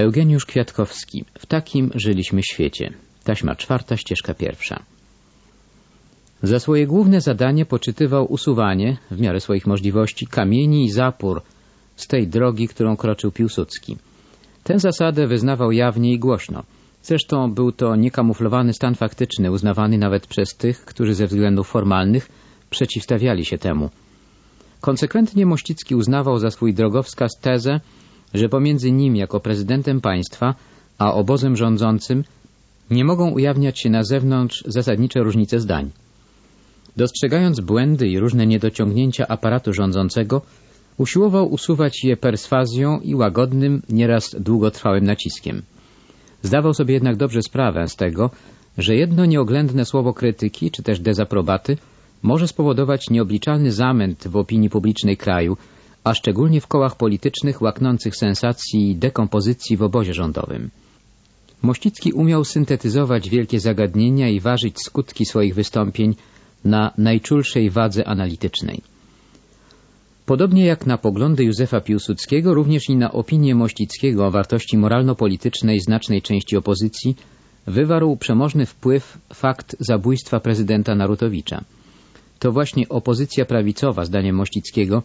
Eugeniusz Kwiatkowski. W takim żyliśmy świecie. Taśma czwarta, ścieżka pierwsza. Za swoje główne zadanie poczytywał usuwanie, w miarę swoich możliwości, kamieni i zapór z tej drogi, którą kroczył Piłsudski. Tę zasadę wyznawał jawnie i głośno. Zresztą był to niekamuflowany stan faktyczny, uznawany nawet przez tych, którzy ze względów formalnych przeciwstawiali się temu. Konsekwentnie Mościcki uznawał za swój drogowskaz tezę, że pomiędzy nim jako prezydentem państwa, a obozem rządzącym nie mogą ujawniać się na zewnątrz zasadnicze różnice zdań. Dostrzegając błędy i różne niedociągnięcia aparatu rządzącego, usiłował usuwać je perswazją i łagodnym, nieraz długotrwałym naciskiem. Zdawał sobie jednak dobrze sprawę z tego, że jedno nieoględne słowo krytyki, czy też dezaprobaty, może spowodować nieobliczalny zamęt w opinii publicznej kraju, a szczególnie w kołach politycznych łaknących sensacji i dekompozycji w obozie rządowym. Mościcki umiał syntetyzować wielkie zagadnienia i ważyć skutki swoich wystąpień na najczulszej wadze analitycznej. Podobnie jak na poglądy Józefa Piłsudskiego, również i na opinię Mościckiego o wartości moralno-politycznej znacznej części opozycji wywarł przemożny wpływ fakt zabójstwa prezydenta Narutowicza. To właśnie opozycja prawicowa, zdaniem Mościckiego,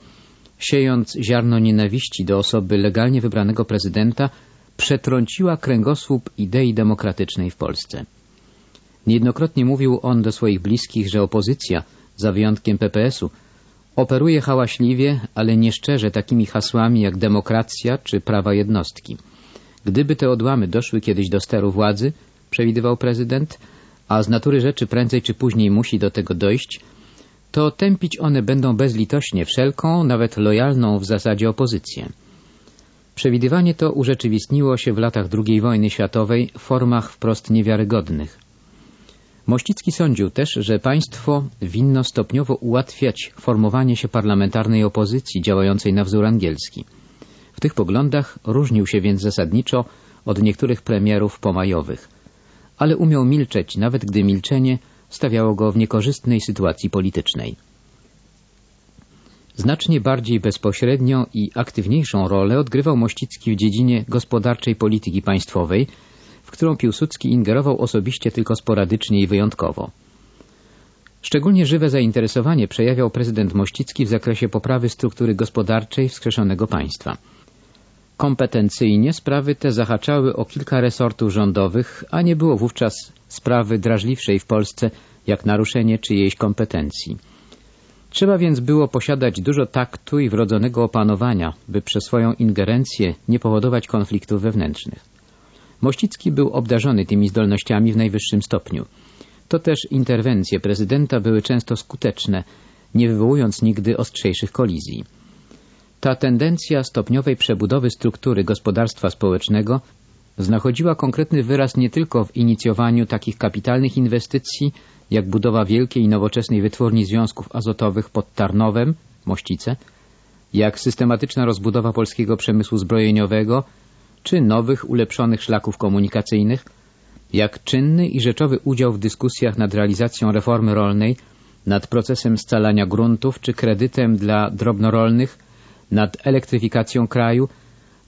siejąc ziarno nienawiści do osoby legalnie wybranego prezydenta, przetrąciła kręgosłup idei demokratycznej w Polsce. Niejednokrotnie mówił on do swoich bliskich, że opozycja, za wyjątkiem PPS-u, operuje hałaśliwie, ale nieszczerze takimi hasłami jak demokracja czy prawa jednostki. Gdyby te odłamy doszły kiedyś do steru władzy, przewidywał prezydent, a z natury rzeczy prędzej czy później musi do tego dojść, to tępić one będą bezlitośnie wszelką, nawet lojalną w zasadzie opozycję. Przewidywanie to urzeczywistniło się w latach II wojny światowej w formach wprost niewiarygodnych. Mościcki sądził też, że państwo winno stopniowo ułatwiać formowanie się parlamentarnej opozycji działającej na wzór angielski. W tych poglądach różnił się więc zasadniczo od niektórych premierów pomajowych, ale umiał milczeć, nawet gdy milczenie stawiało go w niekorzystnej sytuacji politycznej. Znacznie bardziej bezpośrednią i aktywniejszą rolę odgrywał Mościcki w dziedzinie gospodarczej polityki państwowej, w którą Piłsudski ingerował osobiście tylko sporadycznie i wyjątkowo. Szczególnie żywe zainteresowanie przejawiał prezydent Mościcki w zakresie poprawy struktury gospodarczej wskrzeszonego państwa. Kompetencyjnie sprawy te zahaczały o kilka resortów rządowych, a nie było wówczas sprawy drażliwszej w Polsce jak naruszenie czyjejś kompetencji. Trzeba więc było posiadać dużo taktu i wrodzonego opanowania, by przez swoją ingerencję nie powodować konfliktów wewnętrznych. Mościcki był obdarzony tymi zdolnościami w najwyższym stopniu. To też interwencje prezydenta były często skuteczne, nie wywołując nigdy ostrzejszych kolizji. Ta tendencja stopniowej przebudowy struktury gospodarstwa społecznego znachodziła konkretny wyraz nie tylko w inicjowaniu takich kapitalnych inwestycji, jak budowa wielkiej i nowoczesnej wytwórni związków azotowych pod Tarnowem, Mościce, jak systematyczna rozbudowa polskiego przemysłu zbrojeniowego, czy nowych, ulepszonych szlaków komunikacyjnych, jak czynny i rzeczowy udział w dyskusjach nad realizacją reformy rolnej, nad procesem scalania gruntów czy kredytem dla drobnorolnych, nad elektryfikacją kraju,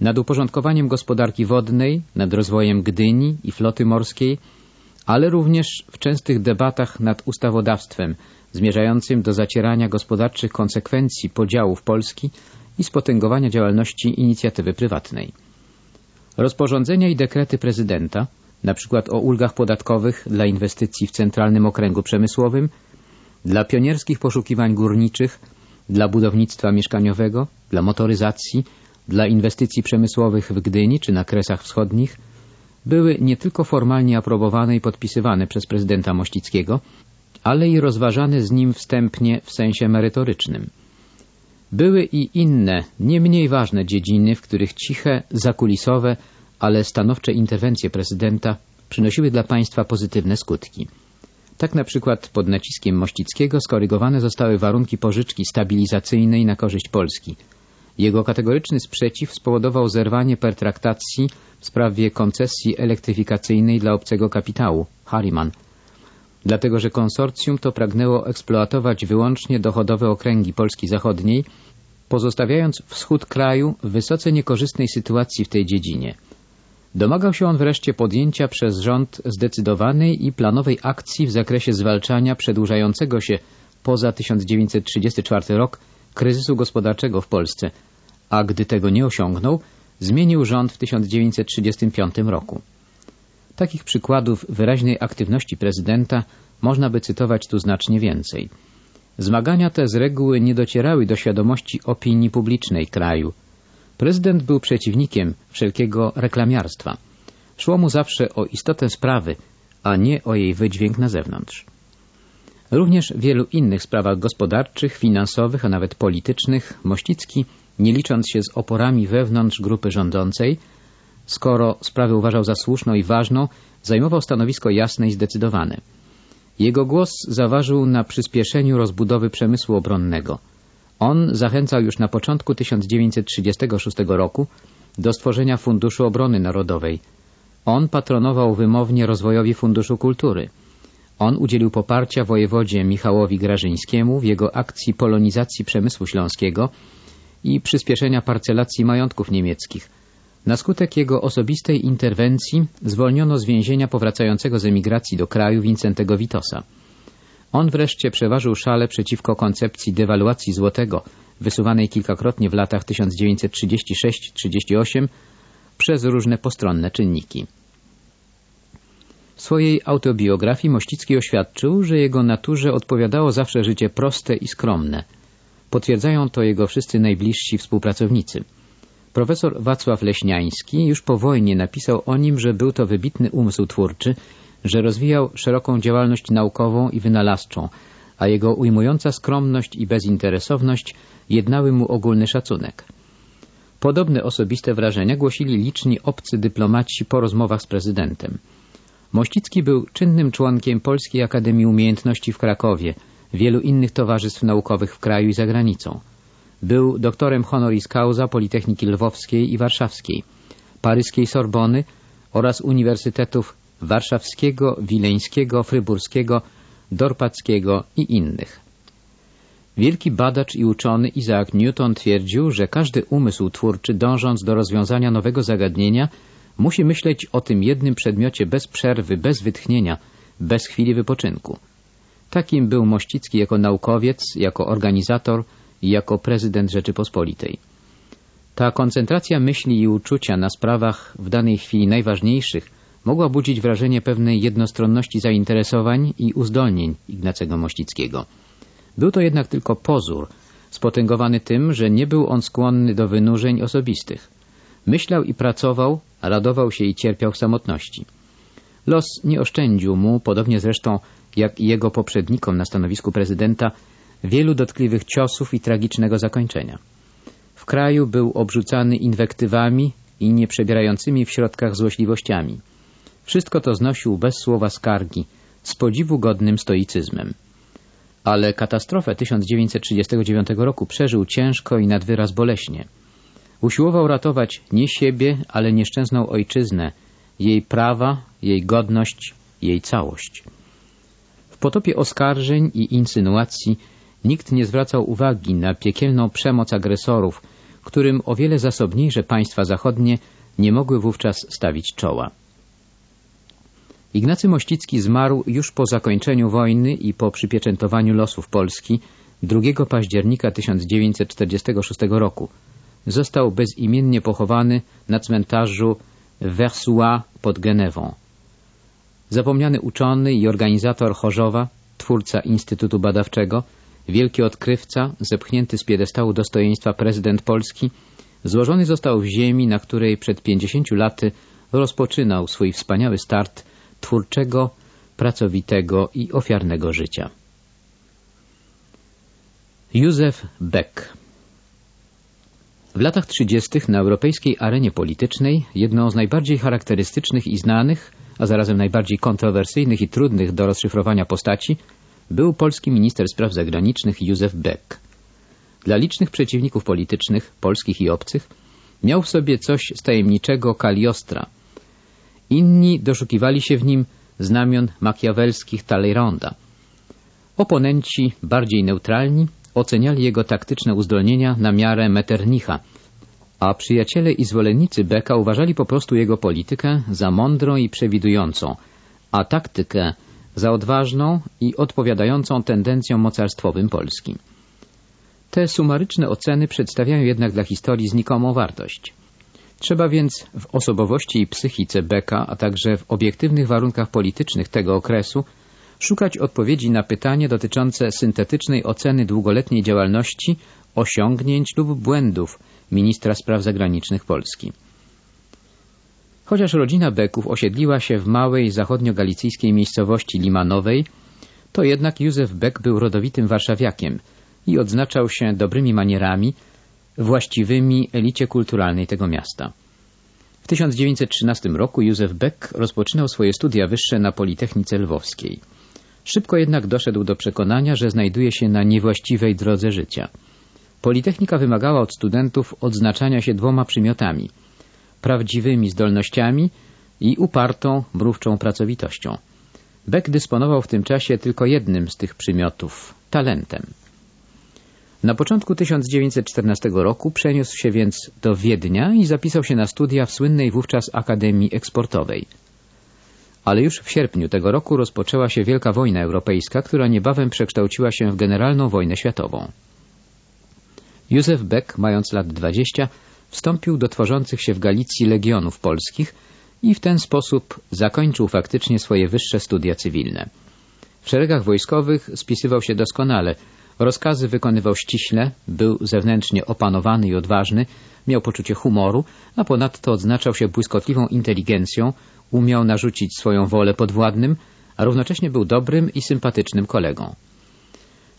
nad uporządkowaniem gospodarki wodnej, nad rozwojem Gdyni i floty morskiej, ale również w częstych debatach nad ustawodawstwem zmierzającym do zacierania gospodarczych konsekwencji podziałów Polski i spotęgowania działalności inicjatywy prywatnej. Rozporządzenia i dekrety prezydenta, przykład o ulgach podatkowych dla inwestycji w Centralnym Okręgu Przemysłowym, dla pionierskich poszukiwań górniczych, dla budownictwa mieszkaniowego, dla motoryzacji, dla inwestycji przemysłowych w Gdyni czy na Kresach Wschodnich, były nie tylko formalnie aprobowane i podpisywane przez prezydenta Mościckiego, ale i rozważane z nim wstępnie w sensie merytorycznym. Były i inne, nie mniej ważne dziedziny, w których ciche, zakulisowe, ale stanowcze interwencje prezydenta przynosiły dla państwa pozytywne skutki. Tak na przykład pod naciskiem Mościckiego skorygowane zostały warunki pożyczki stabilizacyjnej na korzyść Polski. Jego kategoryczny sprzeciw spowodował zerwanie pertraktacji w sprawie koncesji elektryfikacyjnej dla obcego kapitału, Harriman, dlatego że konsorcjum to pragnęło eksploatować wyłącznie dochodowe okręgi Polski Zachodniej, pozostawiając wschód kraju w wysoce niekorzystnej sytuacji w tej dziedzinie. Domagał się on wreszcie podjęcia przez rząd zdecydowanej i planowej akcji w zakresie zwalczania przedłużającego się poza 1934 rok kryzysu gospodarczego w Polsce, a gdy tego nie osiągnął, zmienił rząd w 1935 roku. Takich przykładów wyraźnej aktywności prezydenta można by cytować tu znacznie więcej. Zmagania te z reguły nie docierały do świadomości opinii publicznej kraju. Prezydent był przeciwnikiem wszelkiego reklamiarstwa. Szło mu zawsze o istotę sprawy, a nie o jej wydźwięk na zewnątrz. Również w wielu innych sprawach gospodarczych, finansowych, a nawet politycznych Mościcki, nie licząc się z oporami wewnątrz grupy rządzącej, skoro sprawę uważał za słuszną i ważną, zajmował stanowisko jasne i zdecydowane. Jego głos zaważył na przyspieszeniu rozbudowy przemysłu obronnego. On zachęcał już na początku 1936 roku do stworzenia Funduszu Obrony Narodowej. On patronował wymownie rozwojowi Funduszu Kultury. On udzielił poparcia wojewodzie Michałowi Grażyńskiemu w jego akcji polonizacji przemysłu śląskiego i przyspieszenia parcelacji majątków niemieckich. Na skutek jego osobistej interwencji zwolniono z więzienia powracającego z emigracji do kraju Wincentego Witosa. On wreszcie przeważył szale przeciwko koncepcji dewaluacji złotego, wysuwanej kilkakrotnie w latach 1936-38 przez różne postronne czynniki. W swojej autobiografii Mościcki oświadczył, że jego naturze odpowiadało zawsze życie proste i skromne. Potwierdzają to jego wszyscy najbliżsi współpracownicy. Profesor Wacław Leśniański już po wojnie napisał o nim, że był to wybitny umysł twórczy, że rozwijał szeroką działalność naukową i wynalazczą, a jego ujmująca skromność i bezinteresowność jednały mu ogólny szacunek. Podobne osobiste wrażenia głosili liczni obcy dyplomaci po rozmowach z prezydentem. Mościcki był czynnym członkiem Polskiej Akademii Umiejętności w Krakowie, wielu innych towarzystw naukowych w kraju i za granicą. Był doktorem honoris causa Politechniki Lwowskiej i Warszawskiej, paryskiej Sorbony oraz uniwersytetów warszawskiego, wileńskiego, fryburskiego, dorpackiego i innych. Wielki badacz i uczony Isaac Newton twierdził, że każdy umysł twórczy dążąc do rozwiązania nowego zagadnienia musi myśleć o tym jednym przedmiocie bez przerwy, bez wytchnienia, bez chwili wypoczynku. Takim był Mościcki jako naukowiec, jako organizator i jako prezydent Rzeczypospolitej. Ta koncentracja myśli i uczucia na sprawach w danej chwili najważniejszych mogła budzić wrażenie pewnej jednostronności zainteresowań i uzdolnień Ignacego Mościckiego. Był to jednak tylko pozór, spotęgowany tym, że nie był on skłonny do wynurzeń osobistych. Myślał i pracował, radował się i cierpiał w samotności. Los nie oszczędził mu, podobnie zresztą jak i jego poprzednikom na stanowisku prezydenta, wielu dotkliwych ciosów i tragicznego zakończenia. W kraju był obrzucany inwektywami i nieprzebierającymi w środkach złośliwościami. Wszystko to znosił bez słowa skargi, z podziwu godnym stoicyzmem. Ale katastrofę 1939 roku przeżył ciężko i nad wyraz boleśnie. Usiłował ratować nie siebie, ale nieszczęsną ojczyznę, jej prawa, jej godność, jej całość. W potopie oskarżeń i insynuacji nikt nie zwracał uwagi na piekielną przemoc agresorów, którym o wiele zasobniejsze państwa zachodnie nie mogły wówczas stawić czoła. Ignacy Mościcki zmarł już po zakończeniu wojny i po przypieczętowaniu losów Polski 2 października 1946 roku. Został bezimiennie pochowany na cmentarzu Versoix pod Genewą. Zapomniany uczony i organizator Chorzowa, twórca Instytutu Badawczego, wielki odkrywca, zepchnięty z piedestału dostojeństwa prezydent Polski, złożony został w ziemi, na której przed 50 laty rozpoczynał swój wspaniały start twórczego, pracowitego i ofiarnego życia. Józef Beck W latach 30. na europejskiej arenie politycznej jedną z najbardziej charakterystycznych i znanych, a zarazem najbardziej kontrowersyjnych i trudnych do rozszyfrowania postaci był polski minister spraw zagranicznych Józef Beck. Dla licznych przeciwników politycznych, polskich i obcych, miał w sobie coś z tajemniczego Kaliostra – Inni doszukiwali się w nim znamion makiawelskich Talleyranda. Oponenci, bardziej neutralni, oceniali jego taktyczne uzdolnienia na miarę Metternicha, a przyjaciele i zwolennicy Beka uważali po prostu jego politykę za mądrą i przewidującą, a taktykę za odważną i odpowiadającą tendencjom mocarstwowym Polski. Te sumaryczne oceny przedstawiają jednak dla historii znikomą wartość. Trzeba więc w osobowości i psychice Beka, a także w obiektywnych warunkach politycznych tego okresu szukać odpowiedzi na pytanie dotyczące syntetycznej oceny długoletniej działalności, osiągnięć lub błędów ministra spraw zagranicznych Polski. Chociaż rodzina Beków osiedliła się w małej zachodnio-galicyjskiej miejscowości Limanowej, to jednak Józef Beck był rodowitym warszawiakiem i odznaczał się dobrymi manierami, właściwymi elicie kulturalnej tego miasta. W 1913 roku Józef Beck rozpoczynał swoje studia wyższe na Politechnice Lwowskiej. Szybko jednak doszedł do przekonania, że znajduje się na niewłaściwej drodze życia. Politechnika wymagała od studentów odznaczania się dwoma przymiotami – prawdziwymi zdolnościami i upartą, mrówczą pracowitością. Beck dysponował w tym czasie tylko jednym z tych przymiotów – talentem. Na początku 1914 roku przeniósł się więc do Wiednia i zapisał się na studia w słynnej wówczas Akademii Eksportowej. Ale już w sierpniu tego roku rozpoczęła się Wielka Wojna Europejska, która niebawem przekształciła się w Generalną Wojnę Światową. Józef Beck, mając lat 20, wstąpił do tworzących się w Galicji legionów polskich i w ten sposób zakończył faktycznie swoje wyższe studia cywilne. W szeregach wojskowych spisywał się doskonale, rozkazy wykonywał ściśle, był zewnętrznie opanowany i odważny, miał poczucie humoru, a ponadto odznaczał się błyskotliwą inteligencją, umiał narzucić swoją wolę podwładnym, a równocześnie był dobrym i sympatycznym kolegą.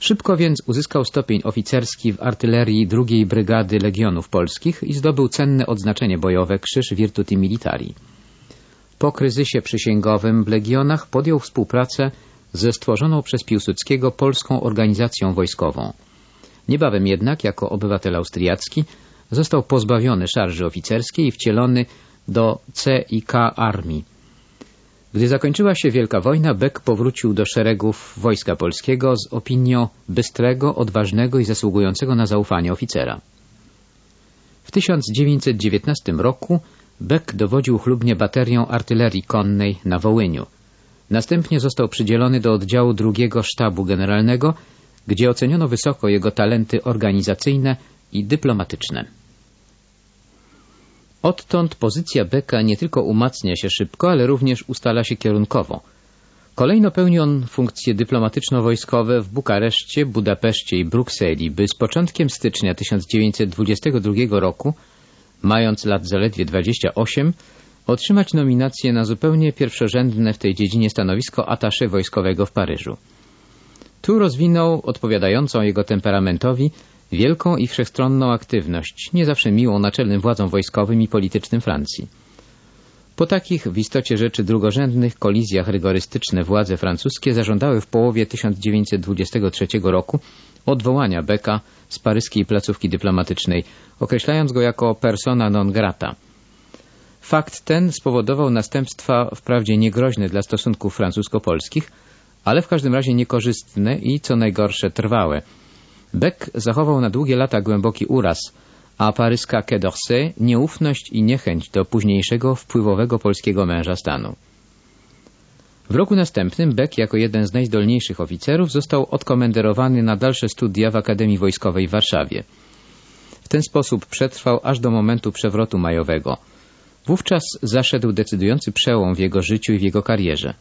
Szybko więc uzyskał stopień oficerski w artylerii II Brygady Legionów Polskich i zdobył cenne odznaczenie bojowe Krzyż Virtuti Militari. Po kryzysie przysięgowym w Legionach podjął współpracę ze stworzoną przez Piłsudskiego Polską Organizacją Wojskową. Niebawem jednak, jako obywatel austriacki, został pozbawiony szarży oficerskiej i wcielony do CIK Armii. Gdy zakończyła się Wielka Wojna, Beck powrócił do szeregów Wojska Polskiego z opinią bystrego, odważnego i zasługującego na zaufanie oficera. W 1919 roku Beck dowodził chlubnie baterią artylerii konnej na Wołyniu. Następnie został przydzielony do oddziału drugiego sztabu generalnego, gdzie oceniono wysoko jego talenty organizacyjne i dyplomatyczne. Odtąd pozycja Beka nie tylko umacnia się szybko, ale również ustala się kierunkowo. Kolejno pełni on funkcje dyplomatyczno-wojskowe w Bukareszcie, Budapeszcie i Brukseli, by z początkiem stycznia 1922 roku, mając lat zaledwie 28, otrzymać nominację na zupełnie pierwszorzędne w tej dziedzinie stanowisko atasze wojskowego w Paryżu. Tu rozwinął, odpowiadającą jego temperamentowi, wielką i wszechstronną aktywność, nie zawsze miłą naczelnym władzom wojskowym i politycznym Francji. Po takich w istocie rzeczy drugorzędnych kolizjach rygorystyczne władze francuskie zażądały w połowie 1923 roku odwołania Beka z paryskiej placówki dyplomatycznej, określając go jako persona non grata. Fakt ten spowodował następstwa wprawdzie niegroźne dla stosunków francusko-polskich, ale w każdym razie niekorzystne i, co najgorsze, trwałe – Beck zachował na długie lata głęboki uraz, a paryska Quai d'Orsay nieufność i niechęć do późniejszego wpływowego polskiego męża stanu. W roku następnym Beck jako jeden z najzdolniejszych oficerów został odkomenderowany na dalsze studia w Akademii Wojskowej w Warszawie. W ten sposób przetrwał aż do momentu przewrotu majowego. Wówczas zaszedł decydujący przełom w jego życiu i w jego karierze.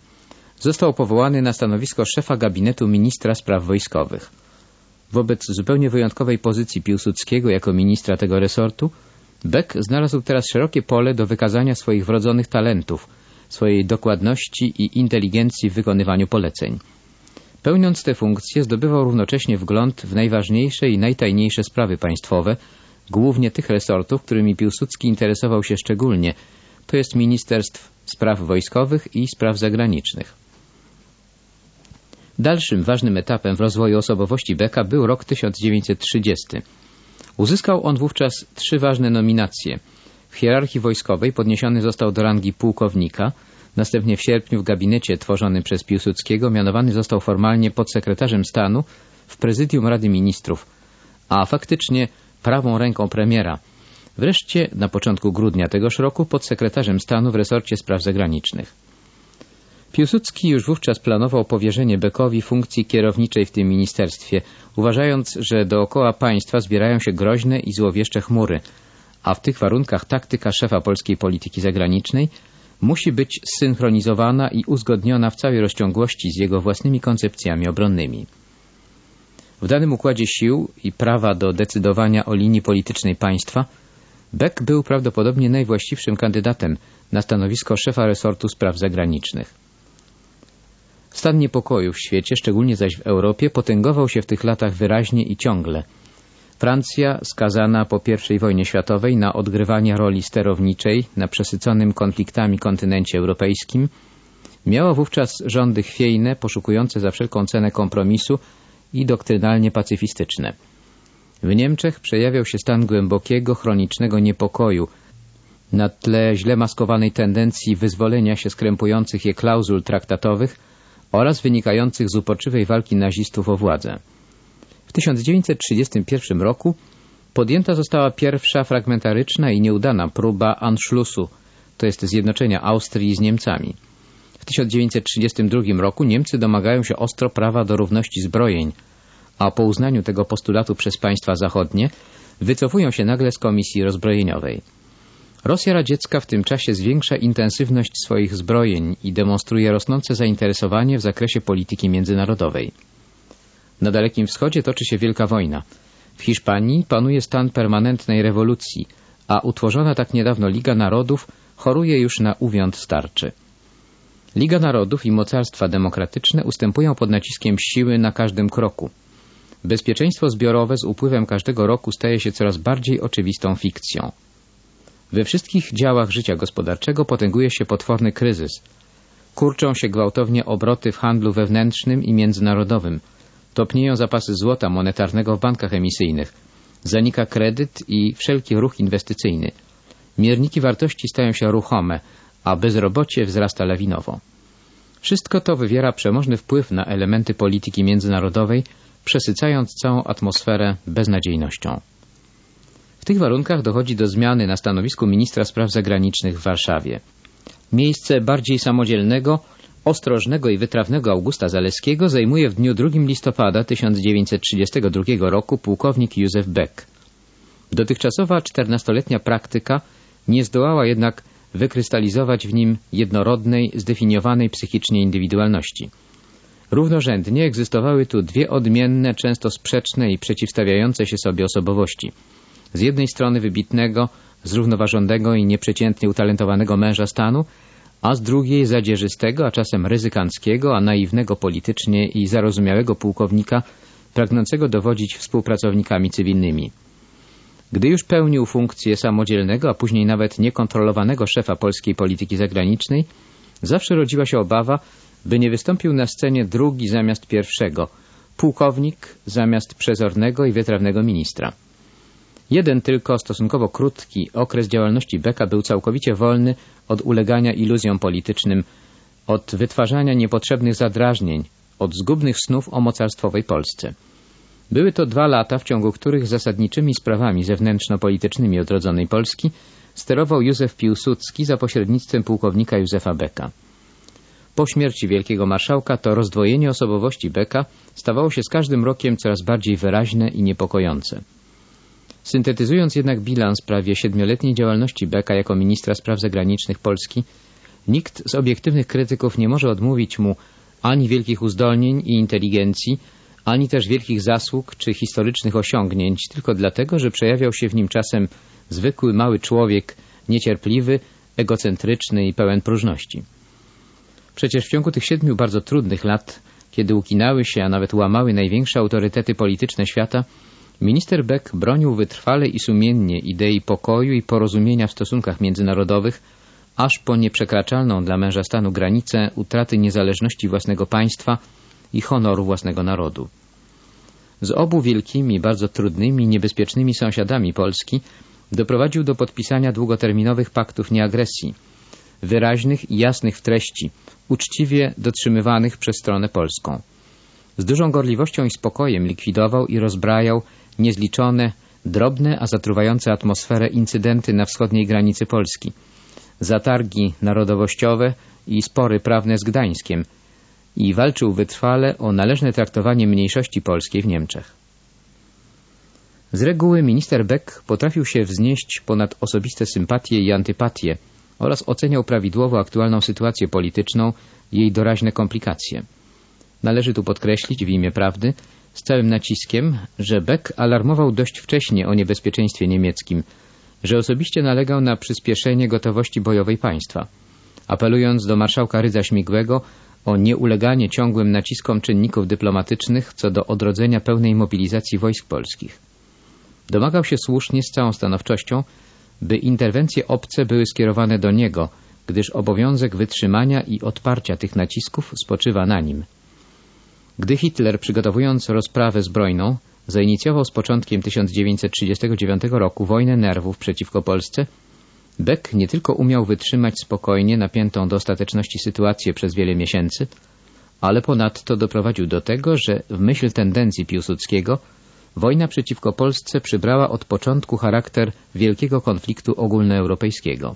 Został powołany na stanowisko szefa gabinetu ministra spraw wojskowych. Wobec zupełnie wyjątkowej pozycji Piłsudskiego jako ministra tego resortu, Beck znalazł teraz szerokie pole do wykazania swoich wrodzonych talentów, swojej dokładności i inteligencji w wykonywaniu poleceń. Pełniąc te funkcje zdobywał równocześnie wgląd w najważniejsze i najtajniejsze sprawy państwowe, głównie tych resortów, którymi Piłsudski interesował się szczególnie, to jest Ministerstw Spraw Wojskowych i Spraw Zagranicznych. Dalszym ważnym etapem w rozwoju osobowości Beka był rok 1930. Uzyskał on wówczas trzy ważne nominacje. W hierarchii wojskowej podniesiony został do rangi pułkownika, następnie w sierpniu w gabinecie tworzonym przez Piłsudskiego mianowany został formalnie podsekretarzem stanu w prezydium Rady Ministrów, a faktycznie prawą ręką premiera. Wreszcie na początku grudnia tegoż roku podsekretarzem stanu w resorcie spraw zagranicznych. Piłsudski już wówczas planował powierzenie Bekowi funkcji kierowniczej w tym ministerstwie, uważając, że dookoła państwa zbierają się groźne i złowieszcze chmury, a w tych warunkach taktyka szefa polskiej polityki zagranicznej musi być zsynchronizowana i uzgodniona w całej rozciągłości z jego własnymi koncepcjami obronnymi. W danym układzie sił i prawa do decydowania o linii politycznej państwa Beck był prawdopodobnie najwłaściwszym kandydatem na stanowisko szefa resortu spraw zagranicznych. Stan niepokoju w świecie, szczególnie zaś w Europie, potęgował się w tych latach wyraźnie i ciągle. Francja, skazana po I wojnie światowej na odgrywanie roli sterowniczej na przesyconym konfliktami kontynencie europejskim, miała wówczas rządy chwiejne, poszukujące za wszelką cenę kompromisu i doktrynalnie pacyfistyczne. W Niemczech przejawiał się stan głębokiego, chronicznego niepokoju na tle źle maskowanej tendencji wyzwolenia się skrępujących je klauzul traktatowych oraz wynikających z uporczywej walki nazistów o władzę. W 1931 roku podjęta została pierwsza fragmentaryczna i nieudana próba Anschlussu, to jest zjednoczenia Austrii z Niemcami. W 1932 roku Niemcy domagają się ostro prawa do równości zbrojeń, a po uznaniu tego postulatu przez państwa zachodnie wycofują się nagle z Komisji Rozbrojeniowej. Rosja radziecka w tym czasie zwiększa intensywność swoich zbrojeń i demonstruje rosnące zainteresowanie w zakresie polityki międzynarodowej. Na Dalekim Wschodzie toczy się wielka wojna. W Hiszpanii panuje stan permanentnej rewolucji, a utworzona tak niedawno Liga Narodów choruje już na uwiąd starczy. Liga Narodów i mocarstwa demokratyczne ustępują pod naciskiem siły na każdym kroku. Bezpieczeństwo zbiorowe z upływem każdego roku staje się coraz bardziej oczywistą fikcją. We wszystkich działach życia gospodarczego potęguje się potworny kryzys. Kurczą się gwałtownie obroty w handlu wewnętrznym i międzynarodowym. Topnieją zapasy złota monetarnego w bankach emisyjnych. Zanika kredyt i wszelki ruch inwestycyjny. Mierniki wartości stają się ruchome, a bezrobocie wzrasta lawinowo. Wszystko to wywiera przemożny wpływ na elementy polityki międzynarodowej, przesycając całą atmosferę beznadziejnością. Tych warunkach dochodzi do zmiany na stanowisku ministra spraw zagranicznych w Warszawie. Miejsce bardziej samodzielnego, ostrożnego i wytrawnego Augusta Zaleskiego zajmuje w dniu 2 listopada 1932 roku pułkownik Józef Beck. Dotychczasowa czternastoletnia praktyka nie zdołała jednak wykrystalizować w nim jednorodnej, zdefiniowanej psychicznie indywidualności. Równorzędnie egzystowały tu dwie odmienne, często sprzeczne i przeciwstawiające się sobie osobowości. Z jednej strony wybitnego, zrównoważonego i nieprzeciętnie utalentowanego męża stanu, a z drugiej zadzierzystego, a czasem ryzykanckiego, a naiwnego politycznie i zarozumiałego pułkownika, pragnącego dowodzić współpracownikami cywilnymi. Gdy już pełnił funkcję samodzielnego, a później nawet niekontrolowanego szefa polskiej polityki zagranicznej, zawsze rodziła się obawa, by nie wystąpił na scenie drugi zamiast pierwszego, pułkownik zamiast przezornego i wytrawnego ministra. Jeden tylko stosunkowo krótki okres działalności Beka był całkowicie wolny od ulegania iluzjom politycznym, od wytwarzania niepotrzebnych zadrażnień, od zgubnych snów o mocarstwowej Polsce. Były to dwa lata, w ciągu których zasadniczymi sprawami zewnętrzno-politycznymi odrodzonej Polski sterował Józef Piłsudski za pośrednictwem pułkownika Józefa Beka. Po śmierci wielkiego marszałka to rozdwojenie osobowości Beka stawało się z każdym rokiem coraz bardziej wyraźne i niepokojące. Syntetyzując jednak bilans prawie siedmioletniej działalności Beka jako ministra spraw zagranicznych Polski, nikt z obiektywnych krytyków nie może odmówić mu ani wielkich uzdolnień i inteligencji, ani też wielkich zasług czy historycznych osiągnięć, tylko dlatego, że przejawiał się w nim czasem zwykły mały człowiek, niecierpliwy, egocentryczny i pełen próżności. Przecież w ciągu tych siedmiu bardzo trudnych lat, kiedy ukinały się, a nawet łamały największe autorytety polityczne świata, minister Beck bronił wytrwale i sumiennie idei pokoju i porozumienia w stosunkach międzynarodowych, aż po nieprzekraczalną dla męża stanu granicę utraty niezależności własnego państwa i honoru własnego narodu. Z obu wielkimi, bardzo trudnymi, niebezpiecznymi sąsiadami Polski doprowadził do podpisania długoterminowych paktów nieagresji, wyraźnych i jasnych w treści, uczciwie dotrzymywanych przez stronę polską. Z dużą gorliwością i spokojem likwidował i rozbrajał niezliczone, drobne, a zatruwające atmosferę incydenty na wschodniej granicy Polski, zatargi narodowościowe i spory prawne z Gdańskiem i walczył wytrwale o należne traktowanie mniejszości polskiej w Niemczech. Z reguły minister Beck potrafił się wznieść ponad osobiste sympatie i antypatie oraz oceniał prawidłowo aktualną sytuację polityczną i jej doraźne komplikacje. Należy tu podkreślić w imię prawdy z całym naciskiem, że Beck alarmował dość wcześnie o niebezpieczeństwie niemieckim, że osobiście nalegał na przyspieszenie gotowości bojowej państwa, apelując do marszałka Rydza Śmigłego o nieuleganie ciągłym naciskom czynników dyplomatycznych co do odrodzenia pełnej mobilizacji wojsk polskich. Domagał się słusznie z całą stanowczością, by interwencje obce były skierowane do niego, gdyż obowiązek wytrzymania i odparcia tych nacisków spoczywa na nim. Gdy Hitler, przygotowując rozprawę zbrojną, zainicjował z początkiem 1939 roku wojnę nerwów przeciwko Polsce, Beck nie tylko umiał wytrzymać spokojnie napiętą do ostateczności sytuację przez wiele miesięcy, ale ponadto doprowadził do tego, że w myśl tendencji Piłsudskiego wojna przeciwko Polsce przybrała od początku charakter wielkiego konfliktu ogólnoeuropejskiego.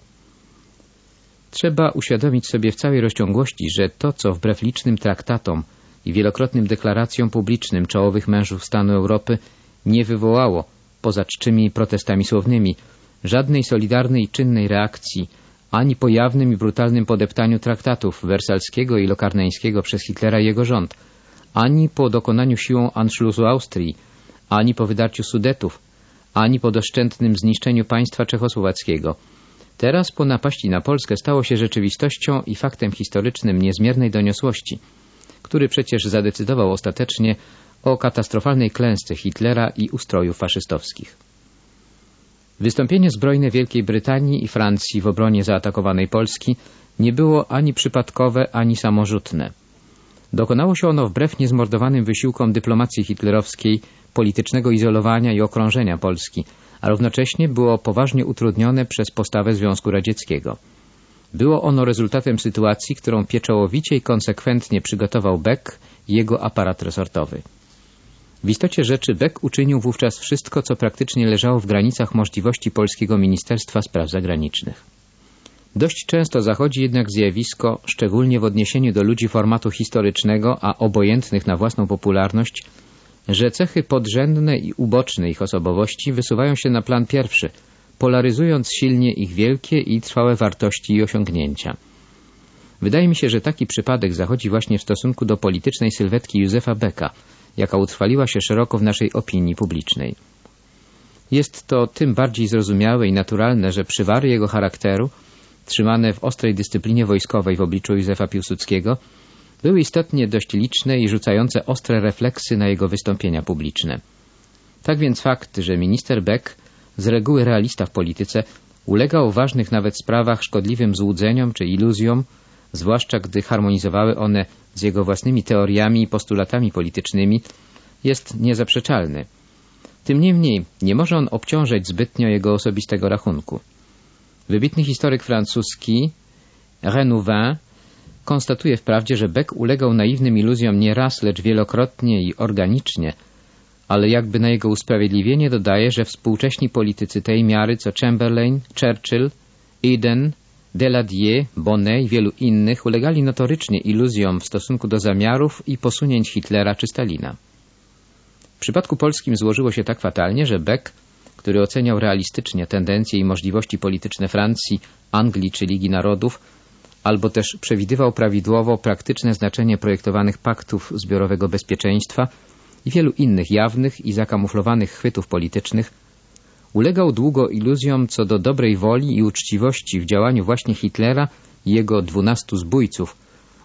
Trzeba uświadomić sobie w całej rozciągłości, że to, co wbrew licznym traktatom i wielokrotnym deklaracjom publicznym czołowych mężów stanu Europy nie wywołało, poza czczymi protestami słownymi, żadnej solidarnej czynnej reakcji, ani po jawnym i brutalnym podeptaniu traktatów wersalskiego i lokarneńskiego przez Hitlera i jego rząd, ani po dokonaniu siłą Anschlussu Austrii, ani po wydarciu Sudetów, ani po doszczętnym zniszczeniu państwa czechosłowackiego. Teraz po napaści na Polskę stało się rzeczywistością i faktem historycznym niezmiernej doniosłości, który przecież zadecydował ostatecznie o katastrofalnej klęsce Hitlera i ustrojów faszystowskich. Wystąpienie zbrojne Wielkiej Brytanii i Francji w obronie zaatakowanej Polski nie było ani przypadkowe, ani samorzutne. Dokonało się ono wbrew niezmordowanym wysiłkom dyplomacji hitlerowskiej, politycznego izolowania i okrążenia Polski, a równocześnie było poważnie utrudnione przez postawę Związku Radzieckiego. Było ono rezultatem sytuacji, którą pieczołowicie i konsekwentnie przygotował Beck i jego aparat resortowy. W istocie rzeczy Beck uczynił wówczas wszystko, co praktycznie leżało w granicach możliwości polskiego Ministerstwa Spraw Zagranicznych. Dość często zachodzi jednak zjawisko, szczególnie w odniesieniu do ludzi formatu historycznego, a obojętnych na własną popularność, że cechy podrzędne i uboczne ich osobowości wysuwają się na plan pierwszy, polaryzując silnie ich wielkie i trwałe wartości i osiągnięcia. Wydaje mi się, że taki przypadek zachodzi właśnie w stosunku do politycznej sylwetki Józefa Becka, jaka utrwaliła się szeroko w naszej opinii publicznej. Jest to tym bardziej zrozumiałe i naturalne, że przywary jego charakteru, trzymane w ostrej dyscyplinie wojskowej w obliczu Józefa Piłsudskiego, były istotnie dość liczne i rzucające ostre refleksy na jego wystąpienia publiczne. Tak więc fakt, że minister Beck, z reguły realista w polityce, ulegał w ważnych nawet sprawach szkodliwym złudzeniom czy iluzjom, zwłaszcza gdy harmonizowały one z jego własnymi teoriami i postulatami politycznymi, jest niezaprzeczalny. Tym niemniej nie może on obciążać zbytnio jego osobistego rachunku. Wybitny historyk francuski Renouvin konstatuje wprawdzie, że Beck ulegał naiwnym iluzjom nie raz, lecz wielokrotnie i organicznie, ale jakby na jego usprawiedliwienie dodaje, że współcześni politycy tej miary co Chamberlain, Churchill, Eden, Deladier, Bonnet i wielu innych ulegali notorycznie iluzjom w stosunku do zamiarów i posunięć Hitlera czy Stalina. W przypadku polskim złożyło się tak fatalnie, że Beck, który oceniał realistycznie tendencje i możliwości polityczne Francji, Anglii czy Ligi Narodów, albo też przewidywał prawidłowo praktyczne znaczenie projektowanych paktów zbiorowego bezpieczeństwa i wielu innych jawnych i zakamuflowanych chwytów politycznych, ulegał długo iluzjom co do dobrej woli i uczciwości w działaniu właśnie Hitlera i jego dwunastu zbójców,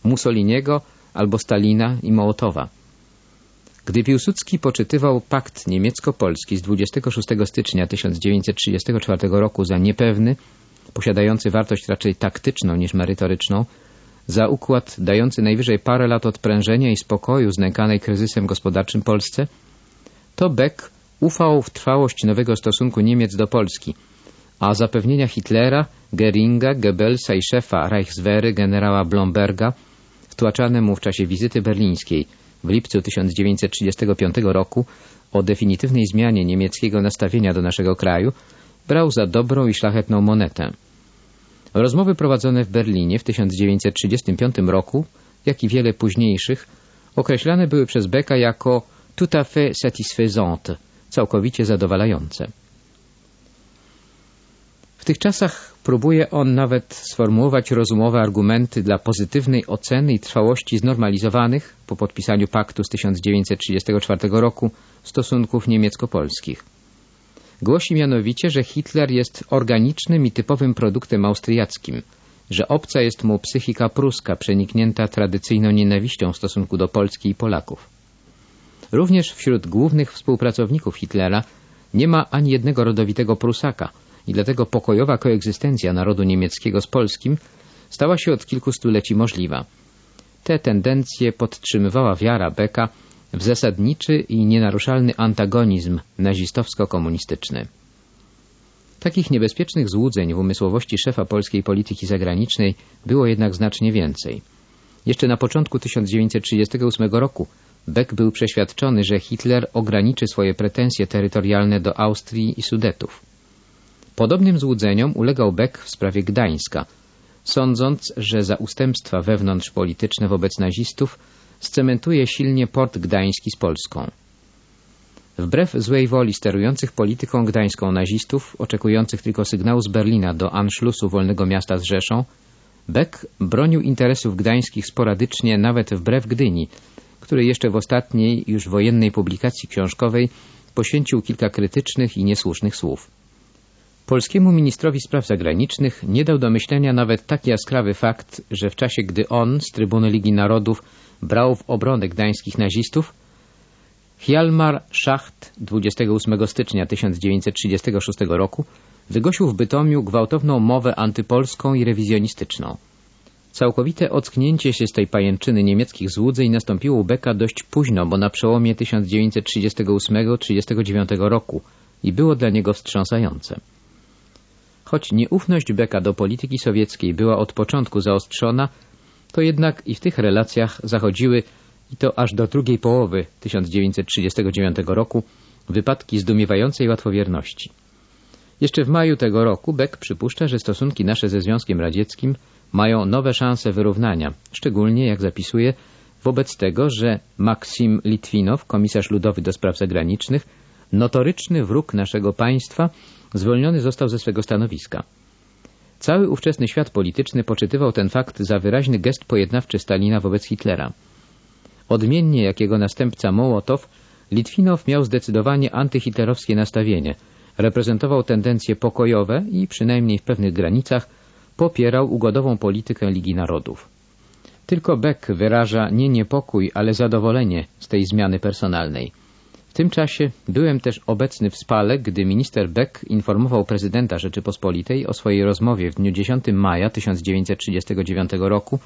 Mussoliniego albo Stalina i Mołotowa. Gdy Piłsudski poczytywał pakt niemiecko-polski z 26 stycznia 1934 roku za niepewny, posiadający wartość raczej taktyczną niż merytoryczną, za układ dający najwyżej parę lat odprężenia i spokoju znękanej kryzysem gospodarczym Polsce, to Beck ufał w trwałość nowego stosunku Niemiec do Polski, a zapewnienia Hitlera, Geringa, Goebbelsa i szefa Reichswehry generała Blomberga, wtłaczane mu w czasie wizyty berlińskiej, w lipcu 1935 roku o definitywnej zmianie niemieckiego nastawienia do naszego kraju, brał za dobrą i szlachetną monetę. Rozmowy prowadzone w Berlinie w 1935 roku, jak i wiele późniejszych, określane były przez Becka jako tout à fait satisfaisante, całkowicie zadowalające. W tych czasach próbuje on nawet sformułować rozumowe argumenty dla pozytywnej oceny i trwałości znormalizowanych po podpisaniu paktu z 1934 roku stosunków niemiecko-polskich. Głosi mianowicie, że Hitler jest organicznym i typowym produktem austriackim, że obca jest mu psychika pruska przeniknięta tradycyjną nienawiścią w stosunku do Polski i Polaków. Również wśród głównych współpracowników Hitlera nie ma ani jednego rodowitego Prusaka i dlatego pokojowa koegzystencja narodu niemieckiego z polskim stała się od kilku stuleci możliwa. Te tendencje podtrzymywała wiara Becka w zasadniczy i nienaruszalny antagonizm nazistowsko-komunistyczny. Takich niebezpiecznych złudzeń w umysłowości szefa polskiej polityki zagranicznej było jednak znacznie więcej. Jeszcze na początku 1938 roku Beck był przeświadczony, że Hitler ograniczy swoje pretensje terytorialne do Austrii i Sudetów. Podobnym złudzeniom ulegał Beck w sprawie Gdańska, sądząc, że za ustępstwa wewnątrzpolityczne wobec nazistów scementuje silnie port gdański z Polską. Wbrew złej woli sterujących polityką gdańską nazistów, oczekujących tylko sygnału z Berlina do Anschlussu wolnego miasta z Rzeszą, Beck bronił interesów gdańskich sporadycznie nawet wbrew Gdyni, której jeszcze w ostatniej, już wojennej publikacji książkowej poświęcił kilka krytycznych i niesłusznych słów. Polskiemu ministrowi spraw zagranicznych nie dał do myślenia nawet tak jaskrawy fakt, że w czasie, gdy on z trybuny Ligi Narodów brał w obronę gdańskich nazistów, Hjalmar Schacht 28 stycznia 1936 roku wygłosił w Bytomiu gwałtowną mowę antypolską i rewizjonistyczną. Całkowite ocknięcie się z tej pajęczyny niemieckich złudzeń nastąpiło u Becka dość późno, bo na przełomie 1938-1939 roku i było dla niego wstrząsające. Choć nieufność Becka do polityki sowieckiej była od początku zaostrzona, to jednak i w tych relacjach zachodziły, i to aż do drugiej połowy 1939 roku, wypadki zdumiewającej łatwowierności. Jeszcze w maju tego roku Beck przypuszcza, że stosunki nasze ze Związkiem Radzieckim mają nowe szanse wyrównania, szczególnie, jak zapisuje, wobec tego, że Maksim Litwinow, komisarz ludowy do spraw zagranicznych, notoryczny wróg naszego państwa, zwolniony został ze swego stanowiska. Cały ówczesny świat polityczny poczytywał ten fakt za wyraźny gest pojednawczy Stalina wobec Hitlera. Odmiennie jak jego następca Mołotow, Litwinow miał zdecydowanie antyhitlerowskie nastawienie, reprezentował tendencje pokojowe i, przynajmniej w pewnych granicach, popierał ugodową politykę Ligi Narodów. Tylko Beck wyraża nie niepokój, ale zadowolenie z tej zmiany personalnej. Tym czasie byłem też obecny w Spale, gdy minister Beck informował prezydenta Rzeczypospolitej o swojej rozmowie w dniu 10 maja 1939 roku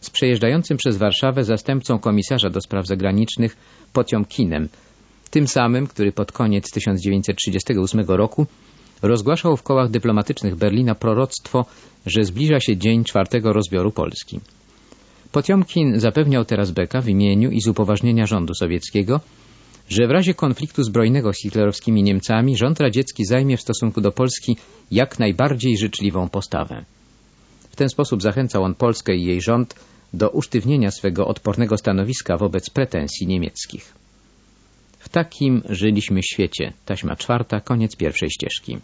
z przejeżdżającym przez Warszawę zastępcą komisarza do spraw zagranicznych Kinem, tym samym, który pod koniec 1938 roku rozgłaszał w kołach dyplomatycznych Berlina proroctwo, że zbliża się dzień czwartego rozbioru Polski. Potiomkin zapewniał teraz Beka w imieniu i z upoważnienia rządu sowieckiego, że w razie konfliktu zbrojnego z hitlerowskimi Niemcami rząd radziecki zajmie w stosunku do Polski jak najbardziej życzliwą postawę. W ten sposób zachęcał on Polskę i jej rząd do usztywnienia swego odpornego stanowiska wobec pretensji niemieckich. W takim żyliśmy świecie. Taśma czwarta, koniec pierwszej ścieżki.